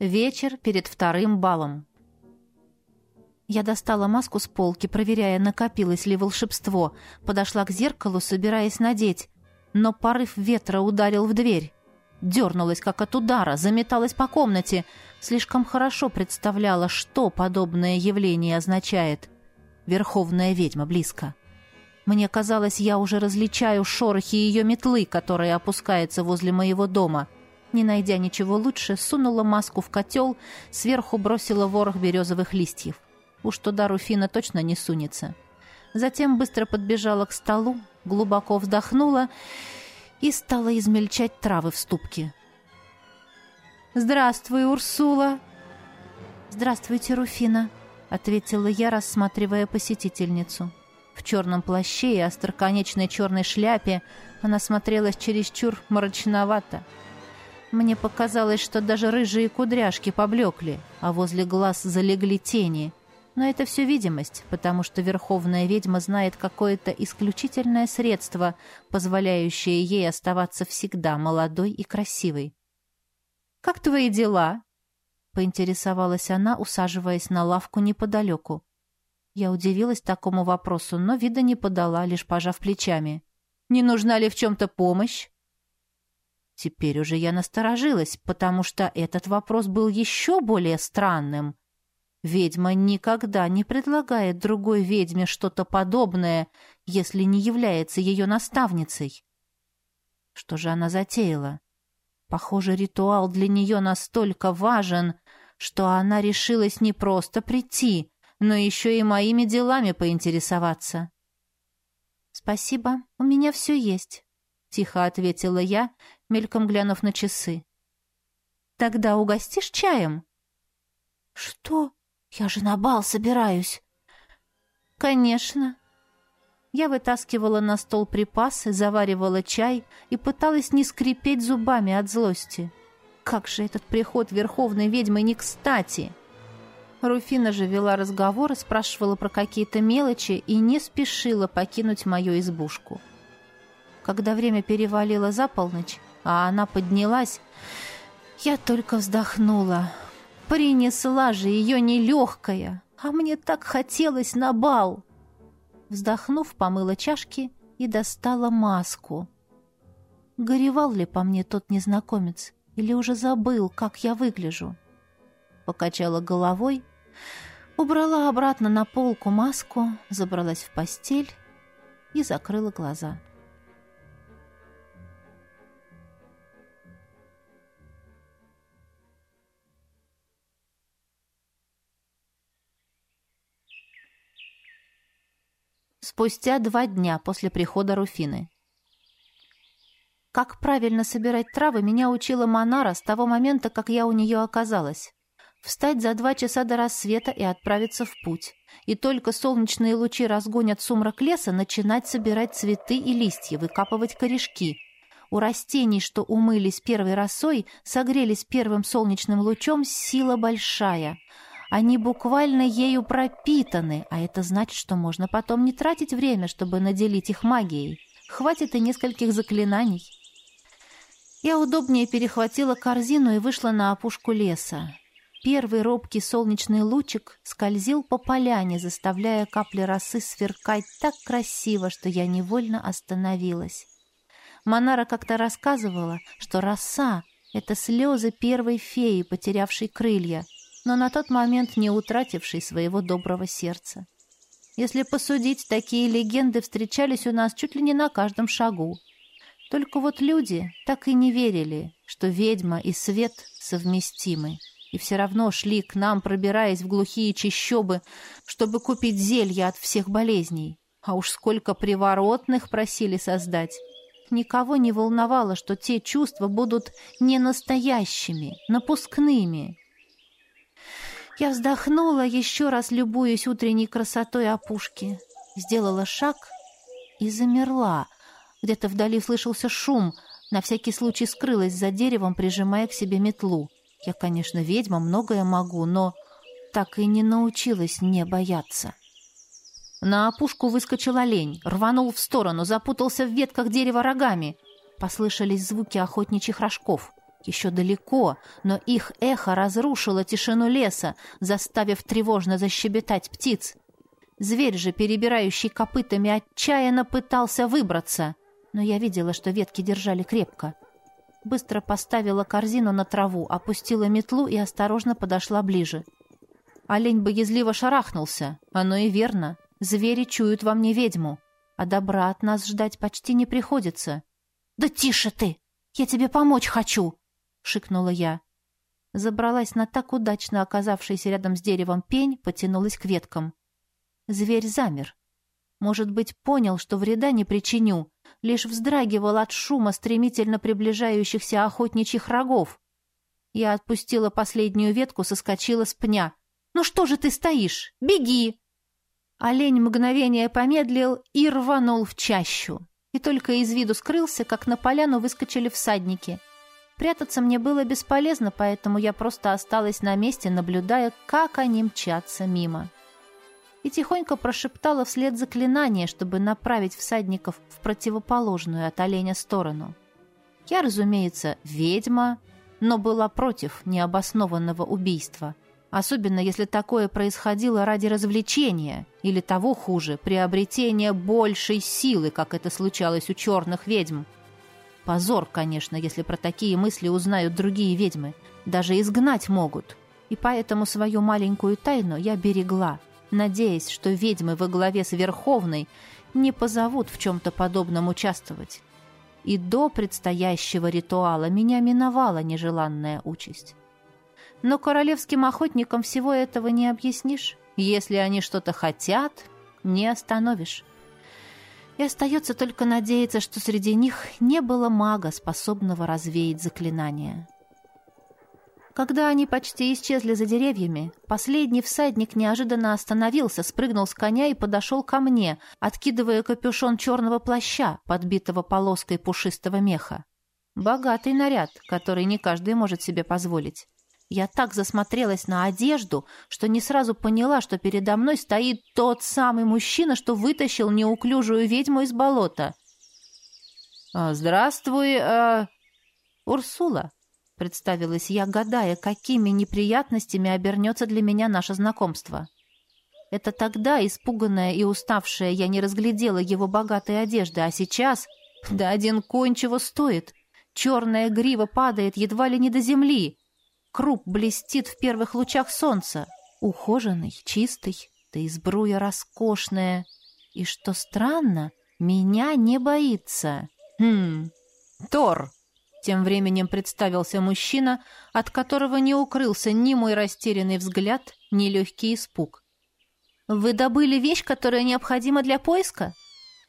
Вечер перед вторым балом. Я достала маску с полки, проверяя, накопилось ли волшебство. Подошла к зеркалу, собираясь надеть. Но порыв ветра ударил в дверь. Дернулась, как от удара, заметалась по комнате. Слишком хорошо представляла, что подобное явление означает. Верховная ведьма близко. Мне казалось, я уже различаю шорохи ее метлы, которая опускается возле моего дома — не найдя ничего лучше, сунула маску в котел, сверху бросила ворох березовых листьев. Уж туда Руфина точно не сунется. Затем быстро подбежала к столу, глубоко вздохнула и стала измельчать травы в ступке. «Здравствуй, Урсула!» «Здравствуйте, Руфина!» — ответила я, рассматривая посетительницу. В черном плаще и остроконечной черной шляпе она смотрелась чересчур мрачновато — мне показалось, что даже рыжие кудряшки поблекли, а возле глаз залегли тени. Но это все видимость, потому что Верховная Ведьма знает какое-то исключительное средство, позволяющее ей оставаться всегда молодой и красивой. «Как твои дела?» — поинтересовалась она, усаживаясь на лавку неподалеку. Я удивилась такому вопросу, но вида не подала, лишь пожав плечами. «Не нужна ли в чем-то помощь?» Теперь уже я насторожилась, потому что этот вопрос был еще более странным. Ведьма никогда не предлагает другой ведьме что-то подобное, если не является ее наставницей. Что же она затеяла? Похоже, ритуал для нее настолько важен, что она решилась не просто прийти, но еще и моими делами поинтересоваться. «Спасибо, у меня все есть», — тихо ответила я, мельком глянув на часы. «Тогда угостишь чаем?» «Что? Я же на бал собираюсь!» «Конечно!» Я вытаскивала на стол припасы, заваривала чай и пыталась не скрипеть зубами от злости. Как же этот приход верховной ведьмы не кстати! Руфина же вела разговор, спрашивала про какие-то мелочи и не спешила покинуть мою избушку. Когда время перевалило за полночь, а она поднялась, я только вздохнула. Принесла же ее нелегкая, а мне так хотелось на бал. Вздохнув, помыла чашки и достала маску. Горевал ли по мне тот незнакомец или уже забыл, как я выгляжу? Покачала головой, убрала обратно на полку маску, забралась в постель и закрыла глаза. Спустя два дня после прихода Руфины. Как правильно собирать травы, меня учила Монара с того момента, как я у нее оказалась. Встать за два часа до рассвета и отправиться в путь. И только солнечные лучи разгонят сумрак леса, начинать собирать цветы и листья, выкапывать корешки. У растений, что умылись первой росой, согрелись первым солнечным лучом, сила большая — они буквально ею пропитаны, а это значит, что можно потом не тратить время, чтобы наделить их магией. Хватит и нескольких заклинаний. Я удобнее перехватила корзину и вышла на опушку леса. Первый робкий солнечный лучик скользил по поляне, заставляя капли росы сверкать так красиво, что я невольно остановилась. Монара как-то рассказывала, что роса — это слезы первой феи, потерявшей крылья — но на тот момент не утративший своего доброго сердца. Если посудить, такие легенды встречались у нас чуть ли не на каждом шагу. Только вот люди так и не верили, что ведьма и свет совместимы, и все равно шли к нам, пробираясь в глухие чащобы, чтобы купить зелья от всех болезней. А уж сколько приворотных просили создать. Никого не волновало, что те чувства будут не настоящими, напускными, я вздохнула, еще раз любуясь утренней красотой опушки. Сделала шаг и замерла. Где-то вдали слышался шум. На всякий случай скрылась за деревом, прижимая к себе метлу. Я, конечно, ведьма, многое могу, но так и не научилась не бояться. На опушку выскочил олень, рванул в сторону, запутался в ветках дерева рогами. Послышались звуки охотничьих рожков. Еще далеко, но их эхо разрушило тишину леса, заставив тревожно защебетать птиц. Зверь же, перебирающий копытами, отчаянно пытался выбраться, но я видела, что ветки держали крепко. Быстро поставила корзину на траву, опустила метлу и осторожно подошла ближе. Олень боязливо шарахнулся. Оно и верно. Звери чуют во мне ведьму. А добра от нас ждать почти не приходится. «Да тише ты! Я тебе помочь хочу!» — шикнула я. Забралась на так удачно оказавшийся рядом с деревом пень, потянулась к веткам. Зверь замер. Может быть, понял, что вреда не причиню, лишь вздрагивал от шума стремительно приближающихся охотничьих рогов. Я отпустила последнюю ветку, соскочила с пня. «Ну что же ты стоишь? Беги!» Олень мгновение помедлил и рванул в чащу. И только из виду скрылся, как на поляну выскочили всадники. Прятаться мне было бесполезно, поэтому я просто осталась на месте, наблюдая, как они мчатся мимо и тихонько прошептала вслед заклинание, чтобы направить всадников в противоположную от оленя сторону. Я, разумеется, ведьма, но была против необоснованного убийства, особенно если такое происходило ради развлечения или того хуже, приобретения большей силы, как это случалось у черных ведьм. Позор, конечно, если про такие мысли узнают другие ведьмы. Даже изгнать могут. И поэтому свою маленькую тайну я берегла – надеясь, что ведьмы во главе с Верховной не позовут в чем-то подобном участвовать. И до предстоящего ритуала меня миновала нежеланная участь. Но королевским охотникам всего этого не объяснишь. Если они что-то хотят, не остановишь. И остается только надеяться, что среди них не было мага, способного развеять заклинание. Когда они почти исчезли за деревьями, последний всадник неожиданно остановился, спрыгнул с коня и подошел ко мне, откидывая капюшон черного плаща, подбитого полоской пушистого меха. Богатый наряд, который не каждый может себе позволить. Я так засмотрелась на одежду, что не сразу поняла, что передо мной стоит тот самый мужчина, что вытащил неуклюжую ведьму из болота. «А, «Здравствуй, э... Урсула», Представилась я, гадая, какими неприятностями обернется для меня наше знакомство. Это тогда, испуганная и уставшая, я не разглядела его богатой одежды, а сейчас... Да один конь чего стоит. Черная грива падает едва ли не до земли. Круп блестит в первых лучах солнца. Ухоженный, чистый, да и сбруя роскошная. И что странно, меня не боится. Хм, Тор, тем временем представился мужчина, от которого не укрылся ни мой растерянный взгляд, ни легкий испуг. «Вы добыли вещь, которая необходима для поиска?»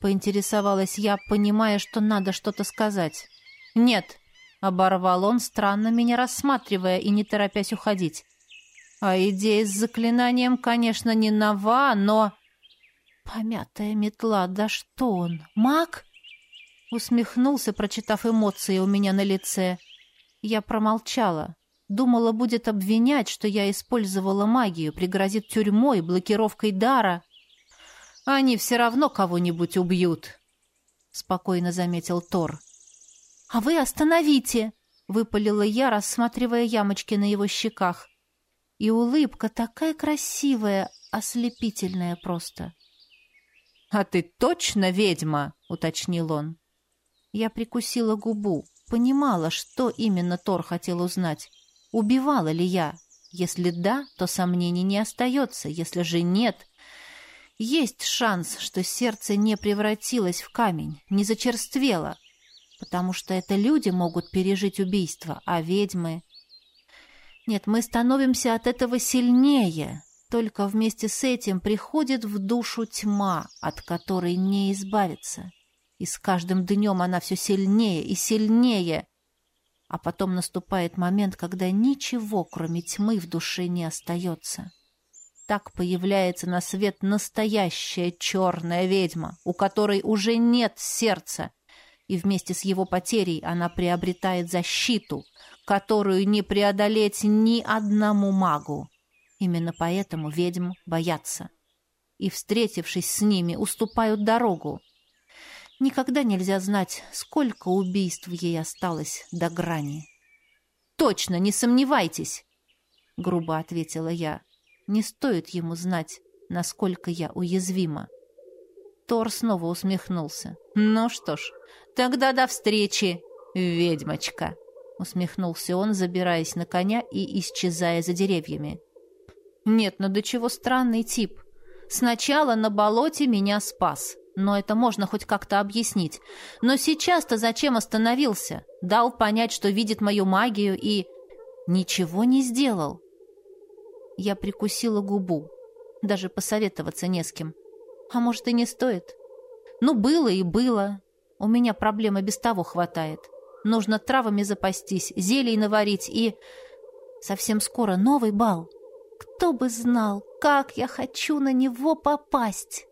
Поинтересовалась я, понимая, что надо что-то сказать. «Нет», — оборвал он, странно меня рассматривая и не торопясь уходить. «А идея с заклинанием, конечно, не нова, но...» «Помятая метла, да что он, маг?» Усмехнулся, прочитав эмоции у меня на лице. Я промолчала. Думала, будет обвинять, что я использовала магию, пригрозит тюрьмой, блокировкой дара. Они все равно кого-нибудь убьют, — спокойно заметил Тор. «А вы остановите!» — выпалила я, рассматривая ямочки на его щеках. И улыбка такая красивая, ослепительная просто. «А ты точно ведьма?» — уточнил он. Я прикусила губу, понимала, что именно Тор хотел узнать. Убивала ли я? Если да, то сомнений не остается. Если же нет, есть шанс, что сердце не превратилось в камень, не зачерствело, потому что это люди могут пережить убийство, а ведьмы... Нет, мы становимся от этого сильнее, только вместе с этим приходит в душу тьма, от которой не избавиться. И с каждым днем она все сильнее и сильнее. А потом наступает момент, когда ничего, кроме тьмы, в душе не остается. Так появляется на свет настоящая черная ведьма, у которой уже нет сердца, и вместе с его потерей она приобретает защиту, которую не преодолеть ни одному магу. Именно поэтому ведьм боятся. И, встретившись с ними, уступают дорогу, Никогда нельзя знать, сколько убийств ей осталось до грани. точно, не сомневайтесь!» Грубо ответила я. «Не стоит ему знать, насколько я уязвима». Тор снова усмехнулся. «Ну что ж, тогда до встречи, ведьмочка!» Усмехнулся он, забираясь на коня и исчезая за деревьями. «Нет, ну до чего странный тип. Сначала на болоте меня спас, но это можно хоть как-то объяснить. Но сейчас-то зачем остановился? Дал понять, что видит мою магию и... Ничего не сделал. Я прикусила губу. Даже посоветоваться не с кем. А может, и не стоит? Ну, было и было. У меня проблемы без того хватает. Нужно травами запастись, зелий наварить и... Совсем скоро новый бал. Кто бы знал, как я хочу на него попасть!»